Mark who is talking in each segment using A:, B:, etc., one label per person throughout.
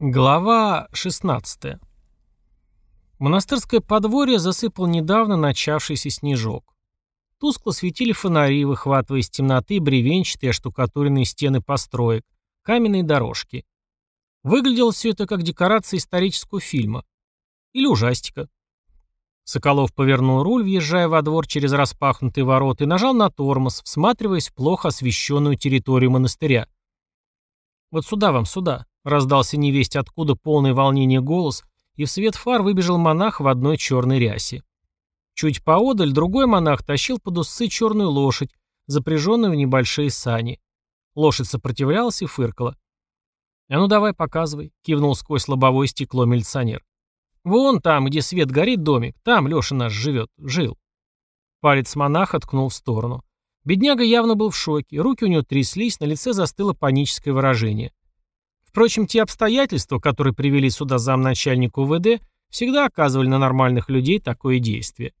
A: Глава 16. Монастырское подворье засыпал недавно начавшийся снежок. Тускло светили фонари, выхватывая из темноты бревенчатые оштукатуренные стены построек, каменные дорожки. Выглядело все это как декорация исторического фильма. Или ужастика. Соколов повернул руль, въезжая во двор через распахнутые ворота, и нажал на тормоз, всматриваясь в плохо освещенную территорию монастыря. «Вот сюда вам, сюда», Раздался невесть откуда полный волнения голос, и в свет фар выбежал монах в одной черной рясе. Чуть поодаль другой монах тащил под усы черную лошадь, запряженную в небольшие сани. Лошадь сопротивлялась и фыркала. «А ну давай, показывай», — кивнул сквозь лобовое стекло милиционер. «Вон там, где свет горит домик, там Леша наш живет, жил». Палец монаха ткнул в сторону. Бедняга явно был в шоке, руки у него тряслись, на лице застыло паническое выражение. Впрочем, те обстоятельства, которые привели сюда замначальника УВД, всегда оказывали на нормальных людей такое действие.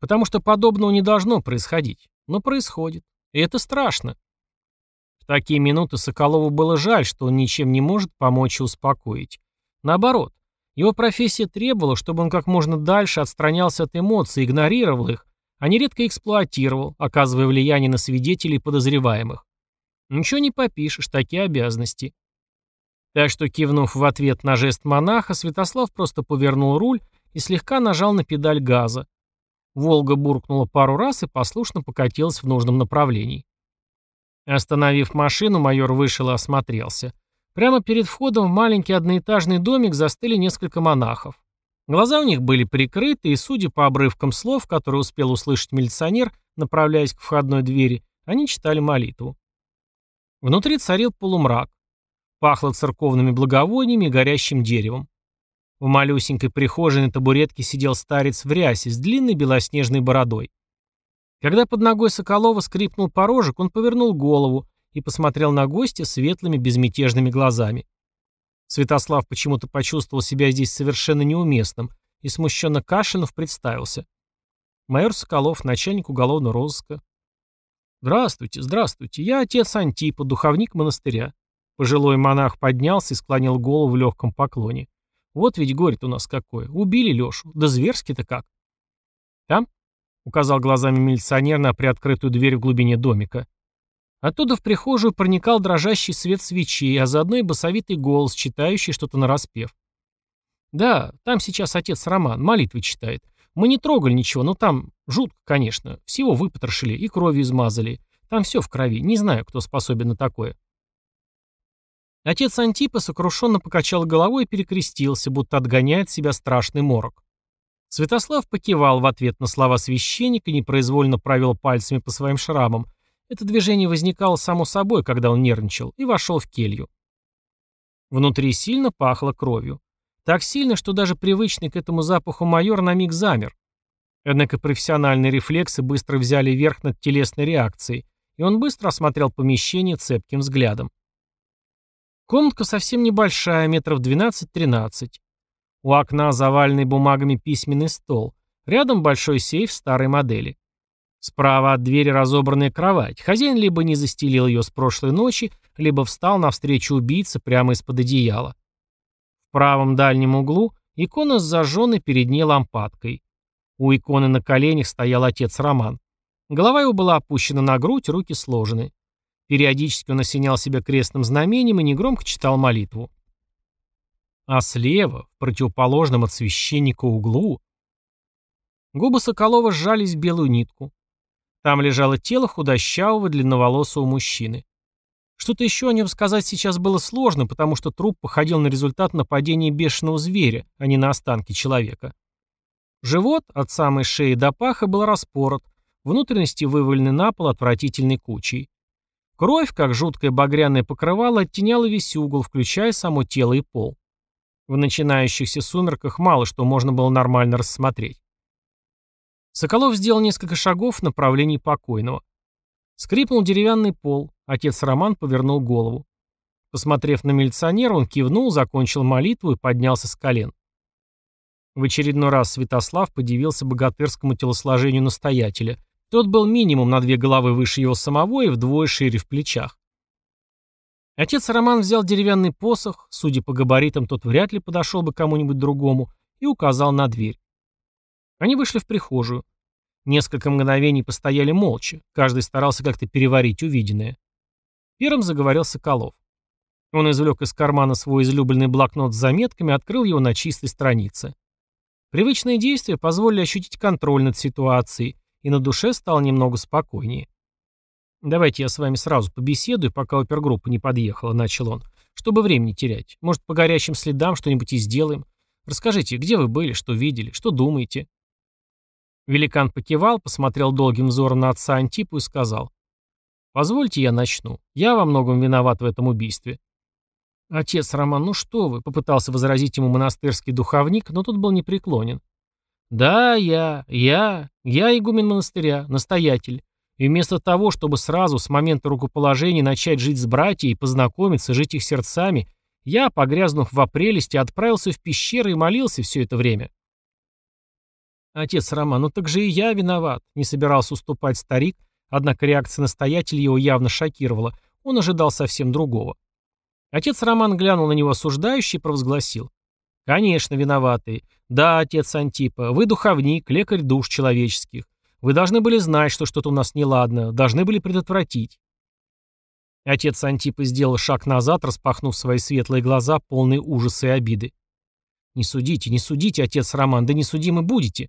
A: Потому что подобного не должно происходить. Но происходит. И это страшно. В такие минуты Соколову было жаль, что он ничем не может помочь и успокоить. Наоборот, его профессия требовала, чтобы он как можно дальше отстранялся от эмоций, игнорировал их, а нередко эксплуатировал, оказывая влияние на свидетелей и подозреваемых. Ничего не попишешь, такие обязанности. Так что, кивнув в ответ на жест монаха, Святослав просто повернул руль и слегка нажал на педаль газа. Волга буркнула пару раз и послушно покатилась в нужном направлении. Остановив машину, майор вышел и осмотрелся. Прямо перед входом в маленький одноэтажный домик застыли несколько монахов. Глаза у них были прикрыты, и, судя по обрывкам слов, которые успел услышать милиционер, направляясь к входной двери, они читали молитву. Внутри царил полумрак. Пахло церковными благовониями и горящим деревом. В малюсенькой прихожей на табуретке сидел старец в рясе с длинной белоснежной бородой. Когда под ногой Соколова скрипнул порожек, он повернул голову и посмотрел на гостя светлыми безмятежными глазами. Святослав почему-то почувствовал себя здесь совершенно неуместным и смущенно кашлянув представился. Майор Соколов, начальник уголовного розыска. «Здравствуйте, здравствуйте. Я отец Антипа, духовник монастыря. Пожилой монах поднялся и склонил голову в легком поклоне. Вот ведь горе-то у нас какое. Убили Лешу. Да зверски-то как. Там? Указал глазами милиционер на приоткрытую дверь в глубине домика. Оттуда в прихожую проникал дрожащий свет свечей, а заодно и басовитый голос, читающий что-то нараспев. Да, там сейчас отец Роман, молитвы читает. Мы не трогали ничего, но там жутко, конечно. Всего выпотрошили и кровью измазали. Там все в крови. Не знаю, кто способен на такое. Отец Антипа сокрушенно покачал головой и перекрестился, будто отгоняет себя страшный морок. Святослав покивал в ответ на слова священника и непроизвольно провел пальцами по своим шрамам. Это движение возникало само собой, когда он нервничал, и вошел в келью. Внутри сильно пахло кровью. Так сильно, что даже привычный к этому запаху майор на миг замер. Однако профессиональные рефлексы быстро взяли верх над телесной реакцией, и он быстро осмотрел помещение цепким взглядом. Комнатка совсем небольшая, метров 12-13. У окна заваленный бумагами письменный стол. Рядом большой сейф старой модели. Справа от двери разобранная кровать. Хозяин либо не застелил ее с прошлой ночи, либо встал навстречу убийце прямо из-под одеяла. В правом дальнем углу икона с зажженной перед ней лампадкой. У иконы на коленях стоял отец Роман. Голова его была опущена на грудь, руки сложены. Периодически он осенял себя крестным знамением и негромко читал молитву. А слева, в противоположном от священника углу, губы Соколова сжались в белую нитку. Там лежало тело худощавого длинноволосого мужчины. Что-то еще о нем сказать сейчас было сложно, потому что труп походил на результат нападения бешеного зверя, а не на останки человека. Живот от самой шеи до паха был распорот, внутренности вывалены на пол отвратительной кучей. Кровь, как жуткое багряное покрывало, оттеняла весь угол, включая само тело и пол. В начинающихся сумерках мало что можно было нормально рассмотреть. Соколов сделал несколько шагов в направлении покойного. Скрипнул деревянный пол, отец Роман повернул голову. Посмотрев на милиционера, он кивнул, закончил молитву и поднялся с колен. В очередной раз Святослав подивился богатырскому телосложению настоятеля – тот был минимум на две головы выше его самого и вдвое шире в плечах. Отец Роман взял деревянный посох, судя по габаритам, тот вряд ли подошел бы кому-нибудь другому, и указал на дверь. Они вышли в прихожую. Несколько мгновений постояли молча, каждый старался как-то переварить увиденное. Первым заговорил Соколов. Он извлек из кармана свой излюбленный блокнот с заметками, открыл его на чистой странице. Привычные действия позволили ощутить контроль над ситуацией, и на душе стало немного спокойнее. «Давайте я с вами сразу побеседую, пока опергруппа не подъехала», — начал он. «Чтобы времени терять. Может, по горячим следам что-нибудь и сделаем. Расскажите, где вы были, что видели, что думаете?» Великан покивал, посмотрел долгим взором на отца Антипу и сказал. «Позвольте я начну. Я во многом виноват в этом убийстве». «Отец Роман, ну что вы?» — попытался возразить ему монастырский духовник, но тут был непреклонен. «Да, я, я, я игумен монастыря, настоятель. И вместо того, чтобы сразу с момента рукоположения начать жить с братьями и познакомиться, жить их сердцами, я, погрязнув в апрелисте, отправился в пещеры и молился все это время. Отец Роман, ну так же и я виноват, не собирался уступать старик, однако реакция настоятеля его явно шокировала, он ожидал совсем другого. Отец Роман глянул на него осуждающе и провозгласил. «Конечно, виноватый. Да, отец Антипа, вы духовник, лекарь душ человеческих. Вы должны были знать, что что-то у нас неладно, должны были предотвратить. Отец Антипа сделал шаг назад, распахнув свои светлые глаза, полные ужаса и обиды. «Не судите, не судите, отец Роман, да не судимы будете».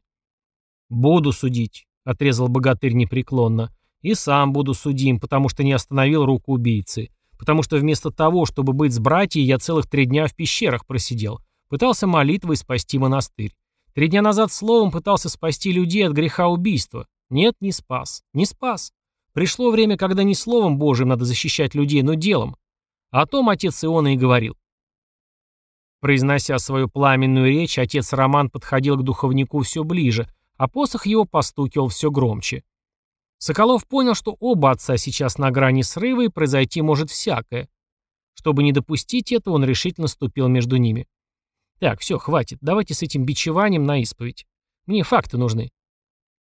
A: «Буду судить», — отрезал богатырь непреклонно. «И сам буду судим, потому что не остановил руку убийцы. Потому что вместо того, чтобы быть с братьей, я целых три дня в пещерах просидел. Пытался молитвой спасти монастырь. Три дня назад словом пытался спасти людей от греха убийства. Нет, не спас. Не спас. Пришло время, когда не словом Божьим надо защищать людей, но делом. О том отец Иона и говорил. Произнося свою пламенную речь, отец Роман подходил к духовнику все ближе, а посох его постукивал все громче. Соколов понял, что оба отца сейчас на грани срыва и произойти может всякое. Чтобы не допустить этого, он решительно ступил между ними. Так, все, хватит. Давайте с этим бичеванием на исповедь. Мне факты нужны.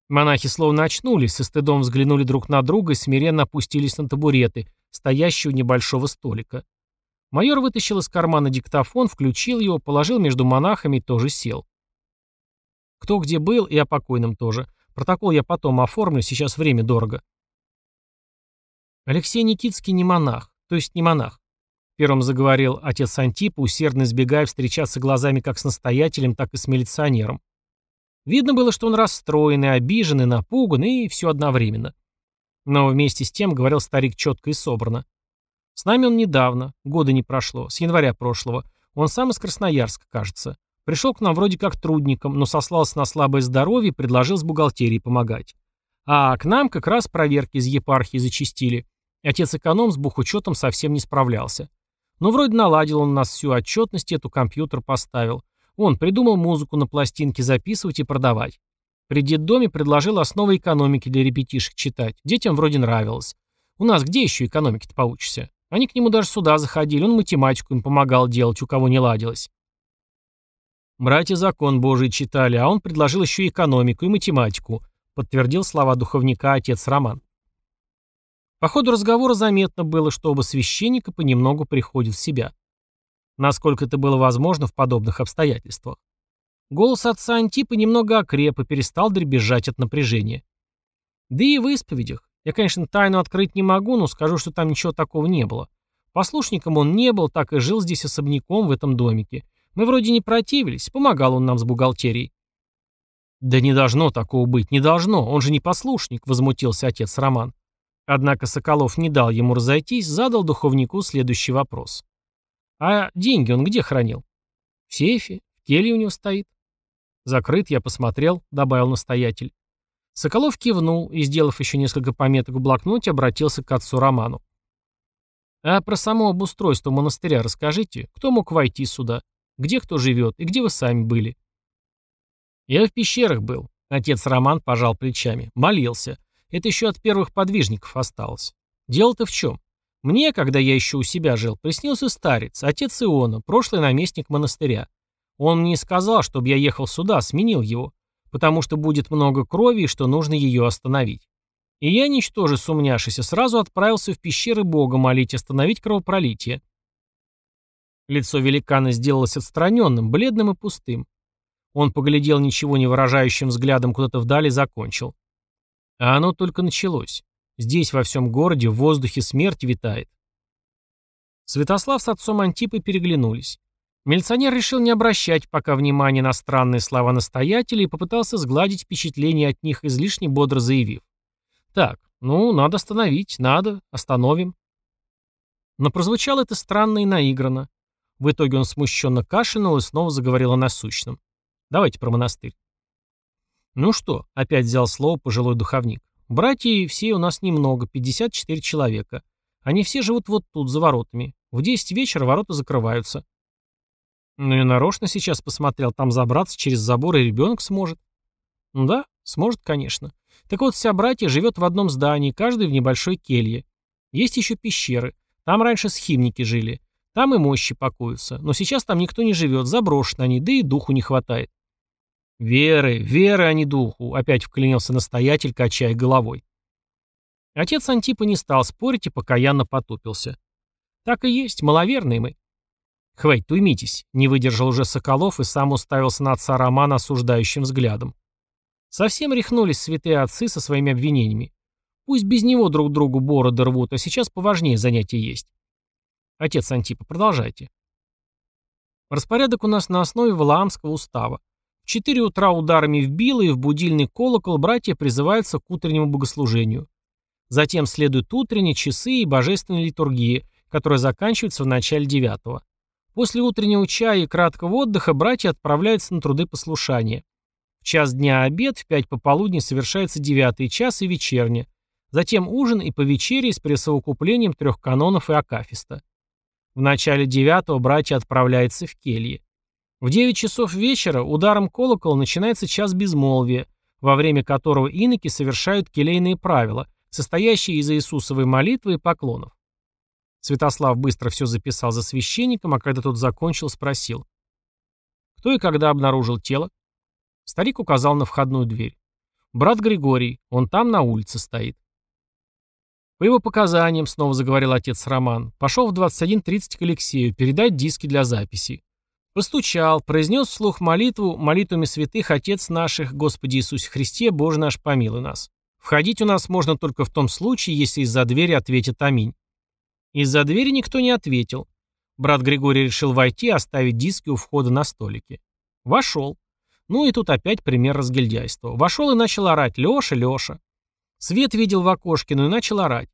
A: Монахи словно очнулись, со стыдом взглянули друг на друга и смиренно опустились на табуреты, стоящие у небольшого столика. Майор вытащил из кармана диктофон, включил его, положил между монахами и тоже сел. Кто где был, и о покойном тоже. Протокол я потом оформлю, сейчас время дорого. Алексей Никитский не монах, то есть не монах. Первым заговорил отец Антипа, усердно избегая встречаться глазами как с настоятелем, так и с милиционером. Видно было, что он расстроен и обижен, и напуган, и все одновременно. Но вместе с тем говорил старик четко и собрано. С нами он недавно, года не прошло, с января прошлого. Он сам из Красноярска, кажется. Пришел к нам вроде как трудником, но сослался на слабое здоровье и предложил с бухгалтерией помогать. А к нам как раз проверки из епархии зачистили. Отец-эконом с бухучетом совсем не справлялся. Но вроде наладил он у нас всю отчетность, эту компьютер поставил. Он придумал музыку на пластинке записывать и продавать. При детдоме предложил основы экономики для ребятишек читать. Детям вроде нравилось. У нас где еще экономики-то поучишься? Они к нему даже сюда заходили, он математику им помогал делать, у кого не ладилось. Братья закон Божий читали, а он предложил еще и экономику, и математику, подтвердил слова духовника отец Роман. По ходу разговора заметно было, что оба священника понемногу приходят в себя. Насколько это было возможно в подобных обстоятельствах. Голос отца Антипа немного окреп и перестал дребезжать от напряжения. Да и в исповедях. Я, конечно, тайну открыть не могу, но скажу, что там ничего такого не было. Послушником он не был, так и жил здесь особняком в этом домике. Мы вроде не противились, помогал он нам с бухгалтерией. «Да не должно такого быть, не должно, он же не послушник», — возмутился отец Роман. Однако Соколов не дал ему разойтись, задал духовнику следующий вопрос. «А деньги он где хранил?» «В сейфе. В келье у него стоит». «Закрыт, я посмотрел», — добавил настоятель. Соколов кивнул и, сделав еще несколько пометок в блокноте, обратился к отцу Роману. «А про само обустройство монастыря расскажите. Кто мог войти сюда? Где кто живет? И где вы сами были?» «Я в пещерах был», — отец Роман пожал плечами. «Молился. Это еще от первых подвижников осталось. Дело-то в чем? Мне, когда я еще у себя жил, приснился старец, отец Иона, прошлый наместник монастыря. Он мне сказал, чтобы я ехал сюда, сменил его, потому что будет много крови и что нужно ее остановить. И я, ничтоже сумняшися, сразу отправился в пещеры Бога молить остановить кровопролитие. Лицо великана сделалось отстраненным, бледным и пустым. Он поглядел ничего не выражающим взглядом куда-то вдали и закончил. А оно только началось. Здесь, во всем городе, в воздухе смерть витает. Святослав с отцом Антипой переглянулись. Милиционер решил не обращать пока внимания на странные слова настоятеля и попытался сгладить впечатление от них, излишне бодро заявив. «Так, ну, надо остановить, надо, остановим». Но прозвучало это странно и наигранно. В итоге он смущенно кашлянул и снова заговорил о насущном. «Давайте про монастырь». «Ну что?» — опять взял слово пожилой духовник. «Братья все у нас немного, 54 человека. Они все живут вот тут, за воротами. В 10 вечера ворота закрываются». «Ну и нарочно сейчас посмотрел, там забраться через забор и ребенок сможет». «Ну да, сможет, конечно. Так вот, вся братья живет в одном здании, каждый в небольшой келье. Есть еще пещеры. Там раньше схимники жили. Там и мощи покоятся. Но сейчас там никто не живет, заброшены они, да и духу не хватает. «Веры, веры, а не духу», — опять вклинился настоятель, качая головой. Отец Антипа не стал спорить и покаянно потупился. «Так и есть, маловерные мы». «Хватит, уймитесь», — не выдержал уже Соколов и сам уставился на отца Романа осуждающим взглядом. Совсем рехнулись святые отцы со своими обвинениями. Пусть без него друг другу бороды рвут, а сейчас поважнее занятия есть. Отец Антипа, продолжайте. Распорядок у нас на основе Валаамского устава. В 4 утра ударами в било и в будильный колокол братья призываются к утреннему богослужению. Затем следуют утренние часы и божественные литургии, которая заканчивается в начале девятого. После утреннего чая и краткого отдыха братья отправляются на труды послушания. В час дня обед, в пять пополудни совершается девятый час и вечерня. Затем ужин и повечерие с присовокуплением трех канонов и акафиста. В начале девятого братья отправляются в кельи. В 9 часов вечера ударом колокола начинается час безмолвия, во время которого иноки совершают келейные правила, состоящие из Иисусовой молитвы и поклонов. Святослав быстро все записал за священником, а когда тот закончил, спросил. Кто и когда обнаружил тело? Старик указал на входную дверь. Брат Григорий, он там на улице стоит. По его показаниям, снова заговорил отец Роман, пошел в 21.30 к Алексею передать диски для записи. Постучал, произнес вслух молитву молитвами святых Отец наших, Господи Иисусе Христе, Боже наш, помилуй нас. Входить у нас можно только в том случае, если из-за двери ответят «Аминь». Из-за двери никто не ответил. Брат Григорий решил войти оставить диски у входа на столике. Вошел. Ну и тут опять пример разгильдяйства. Вошел и начал орать «Леша, Леша». Свет видел в окошке, но и начал орать.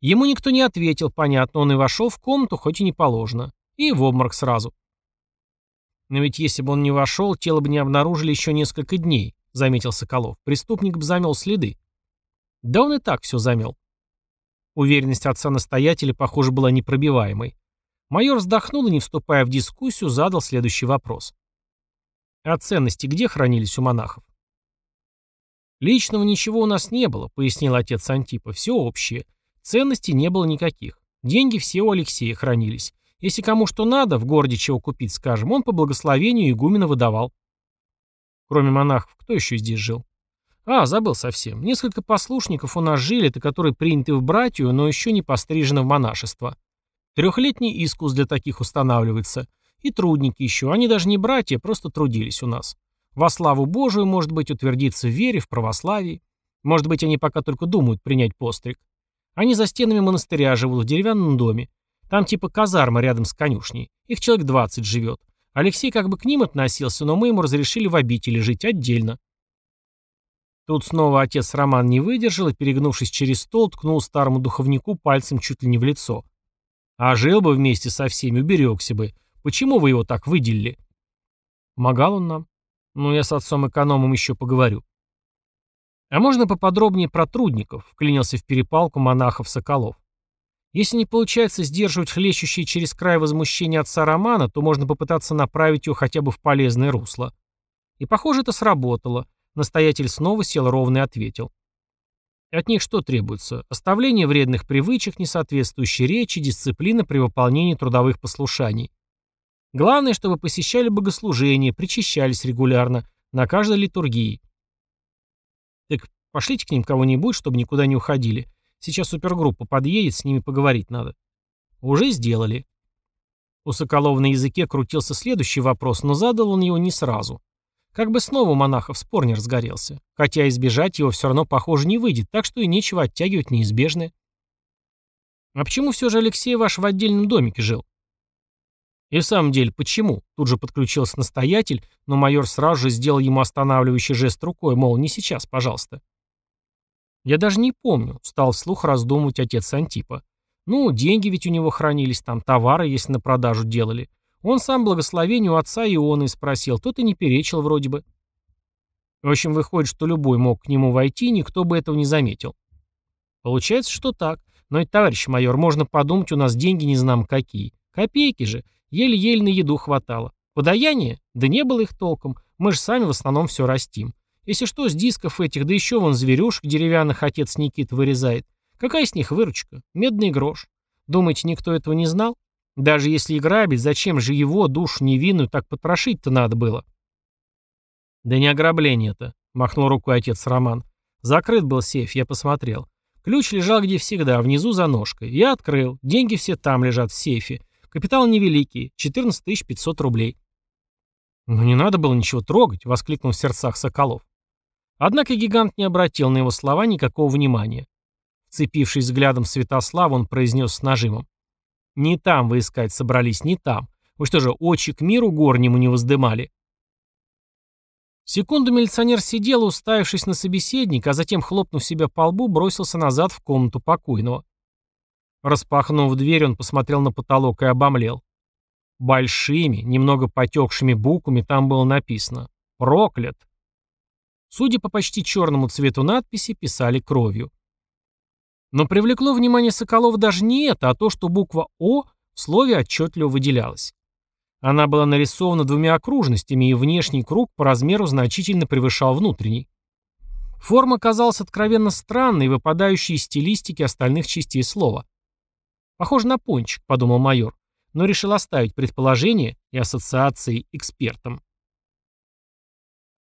A: Ему никто не ответил, понятно, он и вошел в комнату, хоть и не положено. И в обморок сразу. «Но ведь если бы он не вошел, тело бы не обнаружили еще несколько дней», — заметил Соколов. «Преступник бы замел следы». «Да он и так все замел». Уверенность отца-настоятеля, похоже, была непробиваемой. Майор вздохнул и, не вступая в дискуссию, задал следующий вопрос. «А ценности где хранились у монахов?» «Личного ничего у нас не было», — пояснил отец Антипа. «Все общее. Ценностей не было никаких. Деньги все у Алексея хранились. Если кому что надо, в городе чего купить, скажем, он по благословению игумена выдавал. Кроме монахов, кто еще здесь жил? А, забыл совсем. Несколько послушников у нас жили, это которые приняты в братью, но еще не пострижены в монашество. Трехлетний искус для таких устанавливается. И трудники еще, они даже не братья, просто трудились у нас. Во славу Божию, может быть, утвердиться в вере, в православии. Может быть, они пока только думают принять постриг. Они за стенами монастыря живут в деревянном доме. Там типа казарма рядом с конюшней. Их человек 20 живет. Алексей как бы к ним относился, но мы ему разрешили в обители жить отдельно. Тут снова отец Роман не выдержал и, перегнувшись через стол, ткнул старому духовнику пальцем чуть ли не в лицо. А жил бы вместе со всеми, уберегся бы. Почему вы его так выделили? Помогал он нам. Ну, я с отцом-экономом еще поговорю. А можно поподробнее про трудников, вклинился в перепалку монахов Соколов. Если не получается сдерживать хлещущие через край возмущения отца Романа, то можно попытаться направить его хотя бы в полезное русло. И похоже, это сработало. Настоятель снова сел ровно и ответил. От них что требуется? Оставление вредных привычек, несоответствующей речи, дисциплина при выполнении трудовых послушаний. Главное, чтобы посещали богослужения, причащались регулярно, на каждой литургии. Так Пошлите к ним кого-нибудь, чтобы никуда не уходили. Сейчас супергруппа подъедет, с ними поговорить надо. Уже сделали. У Соколова на языке крутился следующий вопрос, но задал он его не сразу. Как бы снова у монахов спор не разгорелся. Хотя избежать его все равно, похоже, не выйдет, так что и нечего оттягивать неизбежное. А почему все же Алексей ваш в отдельном домике жил? И в самом деле, почему? Тут же подключился настоятель, но майор сразу же сделал ему останавливающий жест рукой, мол, не сейчас, пожалуйста. Я даже не помню, стал вслух раздумывать отец Антипа. Ну, деньги ведь у него хранились, там товары, если на продажу делали. Он сам благословение у отца Ионы спросил, тот и не перечил вроде бы. В общем, выходит, что любой мог к нему войти, никто бы этого не заметил. Получается, что так. Но и, товарищ майор, можно подумать, у нас деньги не знам какие. Копейки же. Еле-еле на еду хватало. Подаяние? Да не было их толком. Мы же сами в основном все растим. Если что, с дисков этих, да еще вон зверюшек деревянных отец Никит вырезает. Какая с них выручка? Медный грош. Думаете, никто этого не знал? Даже если и грабить, зачем же его, душу невинную, так потрошить-то надо было? Да не ограбление это, махнул рукой отец Роман. Закрыт был сейф, я посмотрел. Ключ лежал где всегда, внизу за ножкой. Я открыл. Деньги все там лежат в сейфе. Капитал невеликий, 14 500 рублей. «Ну не надо было ничего трогать», — воскликнул в сердцах Соколов. Однако гигант не обратил на его слова никакого внимания. Вцепившись взглядом Святослава, он произнес с нажимом. «Не там вы искать собрались, не там. Вы что же, очи к миру горнему не воздымали?» Секунду милиционер сидел, уставившись на собеседника, а затем, хлопнув себя по лбу, бросился назад в комнату покойного. Распахнув дверь, он посмотрел на потолок и обомлел. Большими, немного потекшими буквами там было написано «Проклят». Судя по почти черному цвету надписи, писали кровью. Но привлекло внимание Соколова даже не это, а то, что буква «О» в слове отчетливо выделялась. Она была нарисована двумя окружностями, и внешний круг по размеру значительно превышал внутренний. Форма казалась откровенно странной, выпадающей из стилистики остальных частей слова. «Похоже на пончик», — подумал майор, но решил оставить предположение и ассоциации экспертам.